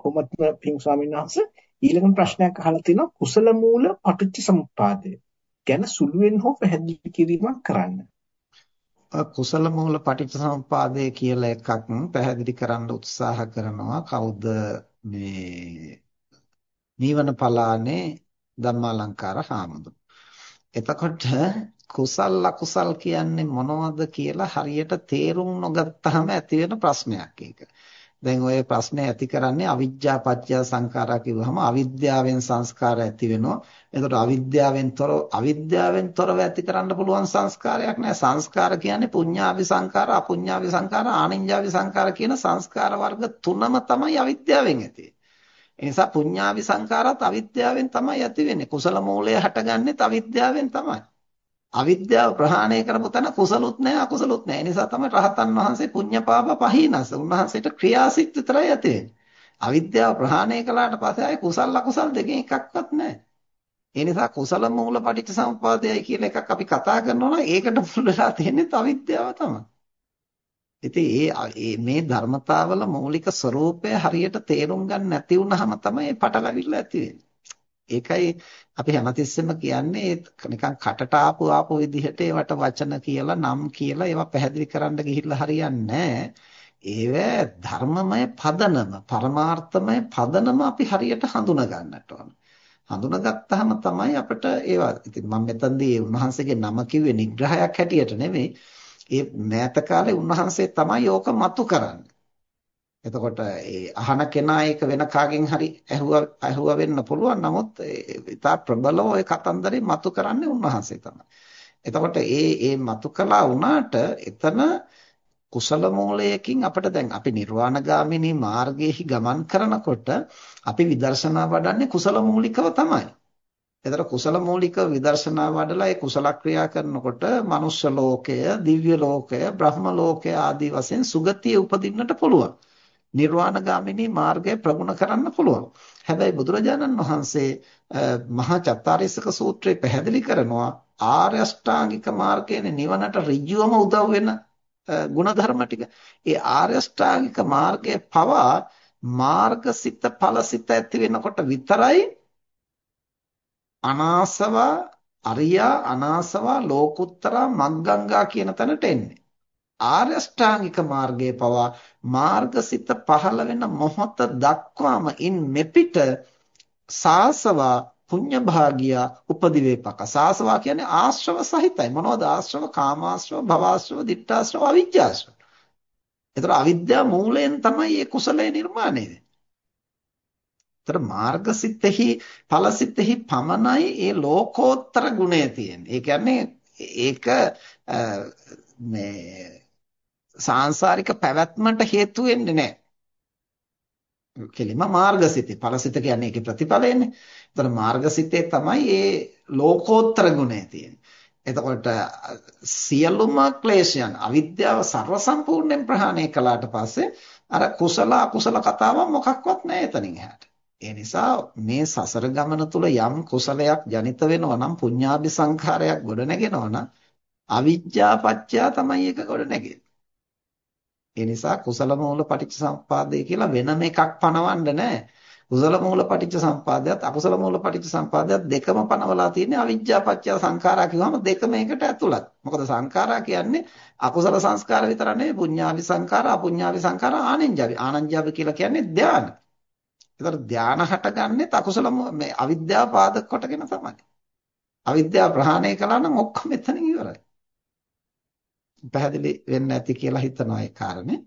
කොහොමද පින් ස්වාමීන් වහන්සේ ඊළඟ ප්‍රශ්නයක් අහලා තිනවා කුසල මූල පටිච්ච සමුප්පාදය ගැන සුළුවෙන් හෝ පැහැදිලි කිරීමක් කරන්න. කුසල මූල පටිච්ච සමුප්පාදය කියලා එකක් පැහැදිලි කරන්න උත්සාහ කරනවා කවුද මේ නීවන පලානේ ධම්මාලංකාර හාමුදුරුවෝ. එතකොට කුසල් අකුසල් කියන්නේ මොනවද කියලා හරියට තේරුම් නොගත්තාම ඇති වෙන ප්‍රශ්නයක් ඒක. දැන් ඔය ප්‍රශ්නේ ඇති කරන්නේ අවිජ්ජා පත්‍ය සංඛාරා කිව්වහම අවිද්‍යාවෙන් සංස්කාර ඇති වෙනවා. එතකොට අවිද්‍යාවෙන් තොර අවිද්‍යාවෙන් තොරව ඇති කරන්න පුළුවන් සංස්කාරයක් නෑ. සංස්කාර කියන්නේ පුඤ්ඤාවි සංඛාර, අපුඤ්ඤාවි සංඛාර, ආනිඤ්ඤාවි සංඛාර කියන සංස්කාර වර්ග තුනම තමයි අවිද්‍යාවෙන් ඇති. ඒ නිසා පුඤ්ඤාවි සංඛාරත් අවිද්‍යාවෙන් තමයි ඇති වෙන්නේ. කුසල මූලය හටගන්නේත් අවිද්‍යාවෙන් තමයි. අවිද්‍යාව ප්‍රහාණය කරපු තැන කුසලුත් නැහැ අකුසලුත් නැහැ. ඒ නිසා තමයි රහතන් වහන්සේ පුඤ්ඤ පාප පහිනස. උන්වහන්සේට ක්‍රියාසිට විතරයි ඇති වෙන්නේ. අවිද්‍යාව ප්‍රහාණය කළාට පස්සේ ආයේ කුසල අකුසල් දෙකෙන් එකක්වත් නැහැ. ඒ නිසා කුසල මූල පටිච්ච සමුප්පාදයයි කියලා එකක් අපි කතා කරනවා නම් ඒකට මුල් වෙලා තියෙන්නේ අවිද්‍යාව තමයි. ඉතින් ඒ මේ ධර්මතාවල මූලික ස්වરૂපය හරියට තේරුම් ගන්න නැති වුනහම තමයි පටලැවිල්ල ඇති වෙන්නේ. ඒකයි අපි හැමතිස්සෙම කියන්නේ නිකන් කටට ආපු ආපු විදිහට ඒවට වචන කියලා නම් කියලා ඒවා පැහැදිලි කරන්න ගිහිල්ලා හරියන්නේ ඒව ධර්මමය පදනම පරමාර්ථමය පදනම අපි හරියට හඳුනා ගන්නට ඕන. හඳුනාගත්තාම තමයි අපිට ඒවා ඉතින් මම මෙතනදී උන්වහන්සේගේ නම කිව්වේ නිග්‍රහයක් හැටියට නෙමෙයි. ඒ මෑත කාලේ උන්වහන්සේ තමයි ඕක මතු කරන්නේ. එතකොට ඒ අහන කෙනා ඒක වෙන කාගෙන් හරි ඇහුවා ඇහුවා වෙන්න පුළුවන්. නමුත් ඉතා ප්‍රබලව ওই කතන්දරේ මතු කරන්නේ උන්වහන්සේ තමයි. එතකොට ඒ ඒ මතු කළා වුණාට එතන කුසල මූලයකින් අපිට දැන් අපි නිර්වාණගාමිනී මාර්ගයේහි ගමන් කරනකොට අපි විදර්ශනා වඩන්නේ කුසල මූලිකව තමයි. එතකොට කුසල මූලිකව විදර්ශනා වඩලා ඒ කුසල ක්‍රියා කරනකොට මනුෂ්‍ය ලෝකය, දිව්‍ය ලෝකය, බ්‍රහ්ම ලෝකය ආදී වශයෙන් සුගතිය උපදින්නට පුළුවන්. නිර්වාණගාමිනී මාර්ගය ප්‍රගුණ කරන්න පුළුවන්. හැබැයි බුදුරජාණන් වහන්සේ මහා චත්තාරීසක සූත්‍රයේ පැහැදිලි කරනවා ආර්ය අෂ්ටාංගික මාර්ගයේ නිවනට ඍජුවම උදව් වෙන ಗುಣධර්ම ටික. ඒ ආර්ය අෂ්ටාංගික මාර්ගයේ පවා මාර්ගසිත ඵලසිත ඇති වෙනකොට විතරයි අනාසවා අරියා අනාසවා ලෝකුත්තරා මග්ගංගා කියන තැනට එන්නේ. ආර්ය ශ්‍රාංගික මාර්ගයේ පවා මාර්ගසිත පහළ වෙන මොහොත දක්වාම ඉන් මෙපිට සාසවා පුඤ්ඤ භාගියා උපදිවේපක සාසවා කියන්නේ ආශ්‍රව සහිතයි. මොනවද ආශ්‍රව? කාමාශ්‍රව භවආශ්‍රව දිට්ඨාශ්‍රව අවිජ්ජාශ්‍රව. ඒතර අවිද්‍යාව මූලයෙන් තමයි මේ කුසලය නිර්මාණය වෙන්නේ. ඒතර මාර්ගසිතෙහි ඵලසිතෙහි පමණයි මේ ලෝකෝත්තර ගුණය තියෙන්නේ. ඒ කියන්නේ ඒක මේ සාංශාරික පැවැත්මට හේතු වෙන්නේ නැහැ. කෙලිම මාර්ගසිතේ ඵලසිත කියන්නේ ඒකේ ප්‍රතිඵලයනේ. එතන මාර්ගසිතේ තමයි ඒ ලෝකෝත්තර ගුණය තියෙන්නේ. එතකොට සියලුම ක්ලේශයන් අවිද්‍යාව ਸਰව සම්පූර්ණයෙන් ප්‍රහාණය කළාට පස්සේ අර කුසල අකුසල කතාව මොකක්වත් නැහැ එතනින් එහාට. ඒ නිසා මේ සසර ගමන තුල යම් කුසලයක් ජනිත වෙනවා නම් පුඤ්ඤාභි සංඛාරයක් ගොඩ නැගෙනවා නම් අවිජ්ජා පත්‍යා තමයි ඒක ගොඩ නැගෙන්නේ. ඒ නිසා කුසල මූල පටිච්චසම්පාදය කියලා වෙනම එකක් පනවන්න නැහැ. කුසල මූල පටිච්චසම්පාදයට අකුසල මූල පටිච්චසම්පාදයට දෙකම පනවලා තියෙන්නේ අවිජ්ජා පත්‍ය සංඛාරා කිව්වම දෙකම එකට ඇතුළත්. මොකද සංඛාරා කියන්නේ අකුසල සංස්කාර විතර නෙවෙයි පුඤ්ඤාවි සංඛාර අපුඤ්ඤාවි සංඛාර ආනෙන්ජාවි. ආනන්ජාවි කියලා කියන්නේ ධාන. ඒතර ධාන හටගන්නේ අකුසල මේ අවිද්‍යාව පාදක කොටගෙන තමයි. අවිද්‍යාව ප්‍රහාණය කළා නම් ඔක්කොම එතනින් ඉවරයි. පැහැදිලි වෙන්නේ නැති කියලා හිතනවා ඒ කාරණේ.